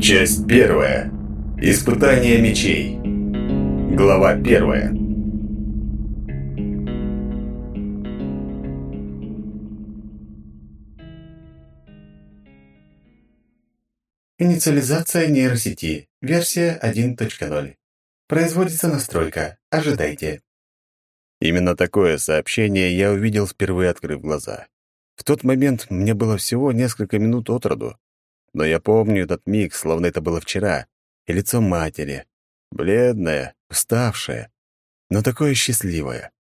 Часть первая. Испытание мечей. Глава первая. Инициализация нейросети. Версия 1.0. Производится настройка. Ожидайте. Именно такое сообщение я увидел, впервые открыв глаза. В тот момент мне было всего несколько минут от роду, но я помню этот миг, словно это было вчера, и лицо матери, бледное, уставшее, но такое счастливое.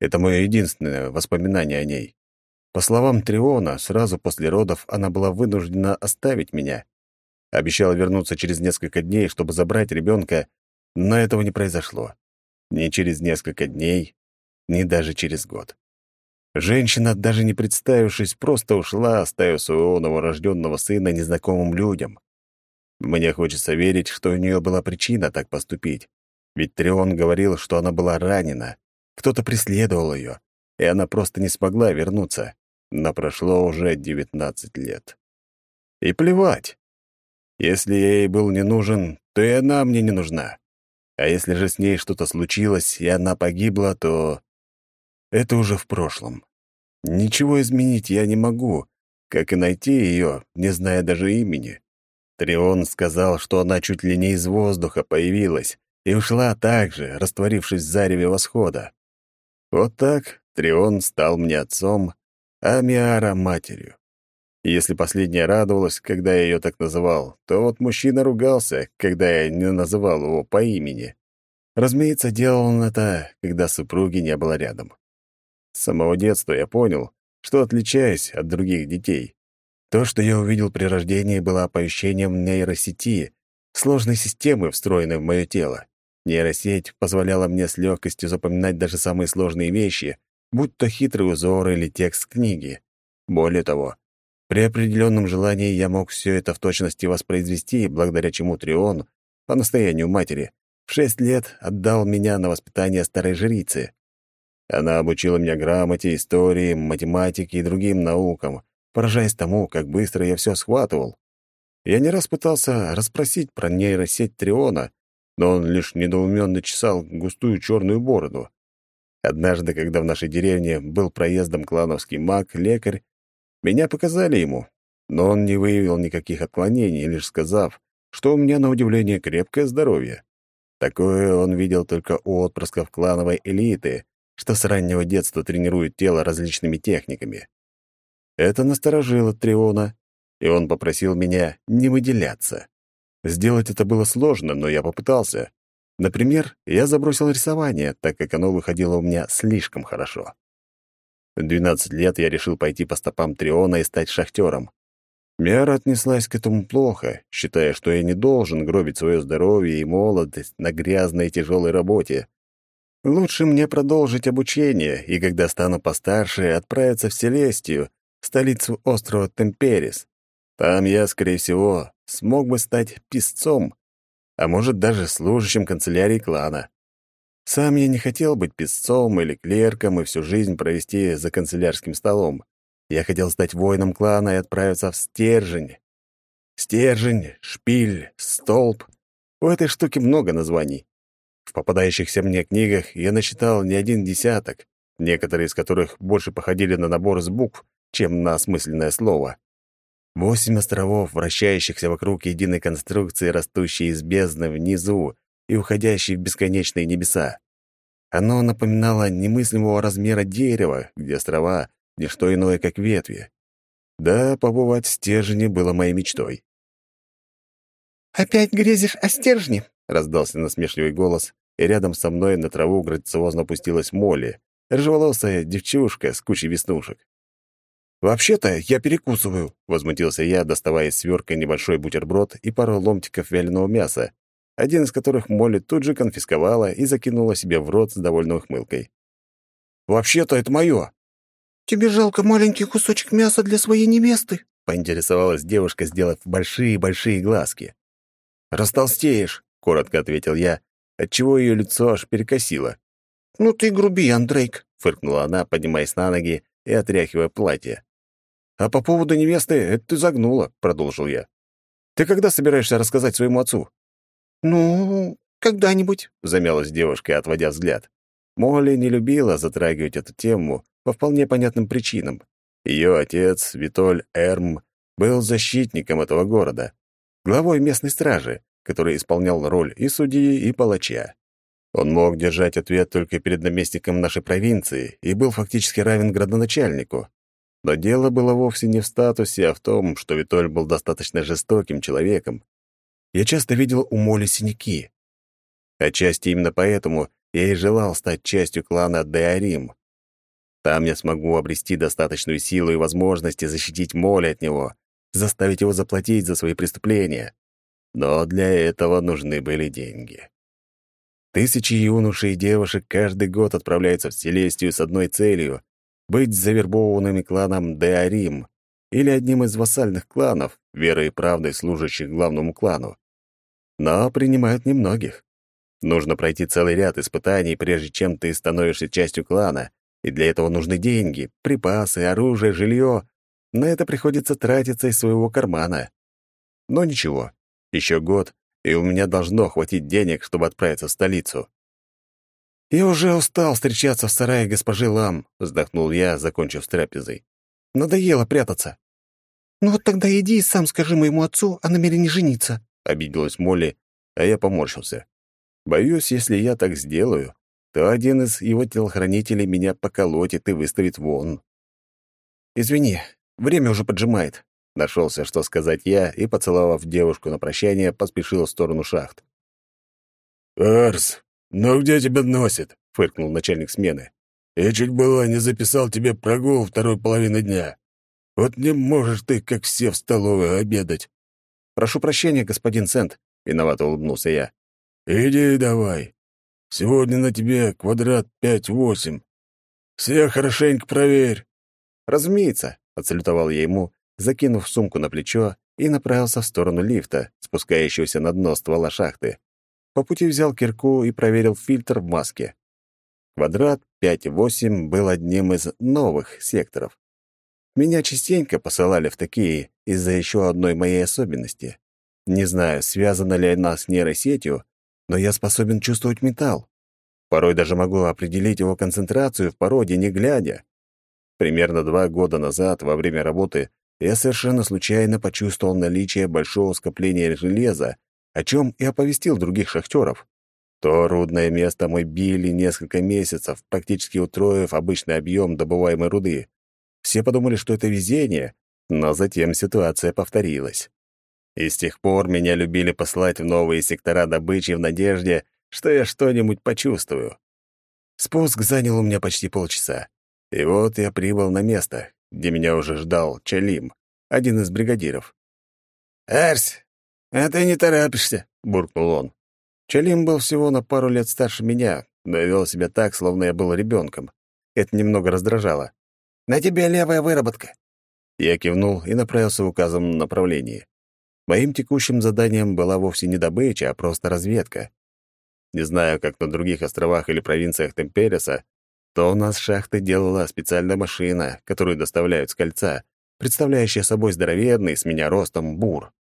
Это мое единственное воспоминание о ней. По словам Триона, сразу после родов она была вынуждена оставить меня. Обещала вернуться через несколько дней, чтобы забрать ребенка, но этого не произошло. Ни через несколько дней, ни даже через год. Женщина, даже не представившись, просто ушла, оставив своего новорожденного сына незнакомым людям. Мне хочется верить, что у нее была причина так поступить. Ведь Трион говорил, что она была ранена. Кто-то преследовал ее, и она просто не смогла вернуться. Но прошло уже 19 лет. И плевать. Если я ей был не нужен, то и она мне не нужна. А если же с ней что-то случилось, и она погибла, то это уже в прошлом. Ничего изменить я не могу, как и найти ее, не зная даже имени. Трион сказал, что она чуть ли не из воздуха появилась и ушла так же, растворившись в зареве восхода. Вот так Трион стал мне отцом, а Миара — матерью. Если последняя радовалась, когда я ее так называл, то вот мужчина ругался, когда я не называл его по имени. Разумеется, делал он это, когда супруги не было рядом. С самого детства я понял, что отличаюсь от других детей. То, что я увидел при рождении, было оповещением нейросети, сложной системы, встроенной в мое тело. Нейросеть позволяла мне с легкостью запоминать даже самые сложные вещи, будь то хитрый узор или текст книги. Более того, при определенном желании я мог все это в точности воспроизвести, благодаря чему Трион, по настоянию матери, в шесть лет отдал меня на воспитание старой жрицы. Она обучила меня грамоте, истории, математике и другим наукам, поражаясь тому, как быстро я все схватывал. Я не раз пытался расспросить про нейросеть Триона, но он лишь недоуменно чесал густую черную бороду. Однажды, когда в нашей деревне был проездом клановский маг, лекарь, меня показали ему, но он не выявил никаких отклонений, лишь сказав, что у меня, на удивление, крепкое здоровье. Такое он видел только у отпрысков клановой элиты, что с раннего детства тренирует тело различными техниками. Это насторожило Триона, и он попросил меня не выделяться. Сделать это было сложно, но я попытался. Например, я забросил рисование, так как оно выходило у меня слишком хорошо. В 12 лет я решил пойти по стопам Триона и стать шахтером. Мера отнеслась к этому плохо, считая, что я не должен гробить свое здоровье и молодость на грязной и тяжелой работе. Лучше мне продолжить обучение, и когда стану постарше, отправиться в Селестию, столицу острова Темперис. Там я, скорее всего, смог бы стать писцом, а может даже служащим канцелярии клана. Сам я не хотел быть писцом или клерком и всю жизнь провести за канцелярским столом. Я хотел стать воином клана и отправиться в стержень. Стержень, шпиль, столб. У этой штуки много названий. В попадающихся мне книгах я насчитал не один десяток, некоторые из которых больше походили на набор с букв, чем на осмысленное слово. Восемь островов, вращающихся вокруг единой конструкции, растущей из бездны внизу и уходящей в бесконечные небеса. Оно напоминало немыслимого размера дерева, где острова — не что иное, как ветви. Да, побывать в стержне было моей мечтой. «Опять грезишь о стержне?» — раздался насмешливый голос, и рядом со мной на траву грациозно опустилась Молли, рыжеволосая девчушка с кучей веснушек. «Вообще-то я перекусываю», — возмутился я, доставая из свёрка небольшой бутерброд и пару ломтиков вяленого мяса, один из которых Молли тут же конфисковала и закинула себе в рот с довольной хмылкой. «Вообще-то это мое!» «Тебе жалко маленький кусочек мяса для своей невесты?» — поинтересовалась девушка, сделав большие-большие глазки. «Растолстеешь», — коротко ответил я, отчего ее лицо аж перекосило. «Ну ты груби, Андрейк», — фыркнула она, поднимаясь на ноги и отряхивая платье. «А по поводу невесты это ты загнула», — продолжил я. «Ты когда собираешься рассказать своему отцу?» «Ну, когда-нибудь», — замялась девушка, отводя взгляд. Молли не любила затрагивать эту тему по вполне понятным причинам. Ее отец, Витоль Эрм, был защитником этого города, главой местной стражи, который исполнял роль и судьи, и палача. Он мог держать ответ только перед наместником нашей провинции и был фактически равен градоначальнику. Но дело было вовсе не в статусе, а в том, что Витоль был достаточно жестоким человеком. Я часто видел у Моли синяки. Отчасти именно поэтому я и желал стать частью клана Деарим. Там я смогу обрести достаточную силу и возможности защитить Моли от него, заставить его заплатить за свои преступления. Но для этого нужны были деньги. Тысячи юношей и девушек каждый год отправляются в Селестию с одной целью — быть завербованными кланом Деарим или одним из вассальных кланов, верой и правдой служащих главному клану. Но принимают немногих. Нужно пройти целый ряд испытаний, прежде чем ты становишься частью клана, и для этого нужны деньги, припасы, оружие, жилье. На это приходится тратиться из своего кармана. Но ничего, еще год, и у меня должно хватить денег, чтобы отправиться в столицу». «Я уже устал встречаться в сарае госпожи Лам», — вздохнул я, закончив с трапезой. «Надоело прятаться». «Ну вот тогда иди и сам скажи моему отцу о намерении жениться», — обиделась Молли, а я поморщился. «Боюсь, если я так сделаю, то один из его телохранителей меня поколотит и выставит вон». «Извини, время уже поджимает. Нашелся, что сказать я, и, поцеловав девушку на прощание, поспешил в сторону шахт. «Арс, ну где тебя носит?» — фыркнул начальник смены. «Я чуть было не записал тебе прогул второй половины дня. Вот не можешь ты, как все, в столовой обедать». «Прошу прощения, господин Сент», — виновато улыбнулся я. «Иди давай. Сегодня на тебе квадрат пять-восемь. Все хорошенько проверь». «Разумеется», — отсалютовал я ему, закинув сумку на плечо и направился в сторону лифта, спускающегося на дно ствола шахты. По пути взял кирку и проверил фильтр в маске. Квадрат 5,8 был одним из новых секторов. Меня частенько посылали в такие из-за еще одной моей особенности. Не знаю, связана ли она с нейросетью, но я способен чувствовать металл. Порой даже могу определить его концентрацию в породе, не глядя. Примерно два года назад, во время работы, я совершенно случайно почувствовал наличие большого скопления железа, о чем и оповестил других шахтеров. То рудное место мы били несколько месяцев, практически утроив обычный объем добываемой руды. Все подумали, что это везение, но затем ситуация повторилась. И с тех пор меня любили послать в новые сектора добычи в надежде, что я что-нибудь почувствую. Спуск занял у меня почти полчаса. И вот я прибыл на место, где меня уже ждал Чалим, один из бригадиров. «Эрс, а ты не торопишься», — буркнул он. Чалим был всего на пару лет старше меня, но вел себя так, словно я был ребенком. Это немного раздражало. «На тебе левая выработка». Я кивнул и направился в указанном направлении. Моим текущим заданием была вовсе не добыча, а просто разведка. Не знаю, как на других островах или провинциях Темпериса, что у нас шахты делала специальная машина, которую доставляют с кольца, представляющая собой здоровенный с меня ростом бур.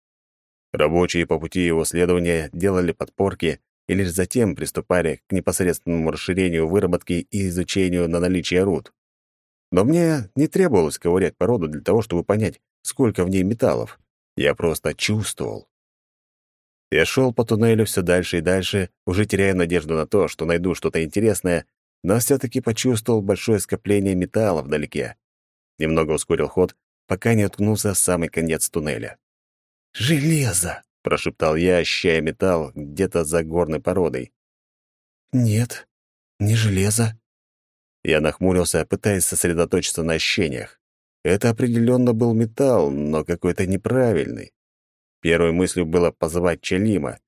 Рабочие по пути его следования делали подпорки и лишь затем приступали к непосредственному расширению выработки и изучению на наличие руд. Но мне не требовалось ковырять породу для того, чтобы понять, сколько в ней металлов. Я просто чувствовал. Я шел по туннелю все дальше и дальше, уже теряя надежду на то, что найду что-то интересное, но все-таки почувствовал большое скопление металла вдалеке. Немного ускорил ход, пока не уткнулся в самый конец туннеля. «Железо!» — прошептал я, ощущая металл где-то за горной породой. «Нет, не железо». Я нахмурился, пытаясь сосредоточиться на ощущениях. Это определенно был металл, но какой-то неправильный. Первой мыслью было позвать Челима,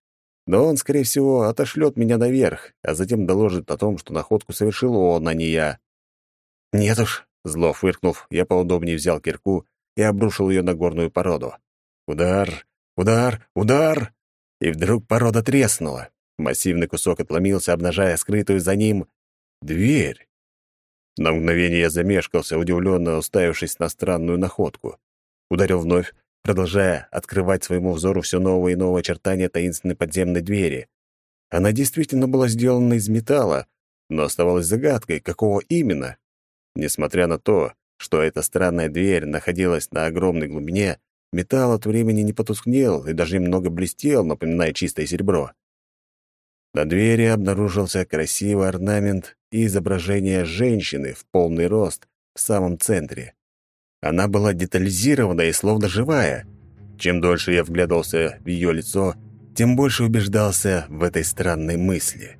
но он, скорее всего, отошлет меня наверх, а затем доложит о том, что находку совершил он, а не я». «Нет уж», — зло фыркнув, я поудобнее взял кирку и обрушил ее на горную породу. «Удар! Удар! Удар!» И вдруг порода треснула. Массивный кусок отломился, обнажая скрытую за ним дверь. На мгновение я замешкался, удивленно уставившись на странную находку. Ударил вновь, продолжая открывать своему взору все новые и новые очертания таинственной подземной двери. Она действительно была сделана из металла, но оставалась загадкой, какого именно. Несмотря на то, что эта странная дверь находилась на огромной глубине, металл от времени не потускнел и даже немного блестел, напоминая чистое серебро. На двери обнаружился красивый орнамент и изображение женщины в полный рост в самом центре. Она была детализирована и словно живая. Чем дольше я вглядывался в ее лицо, тем больше убеждался в этой странной мысли.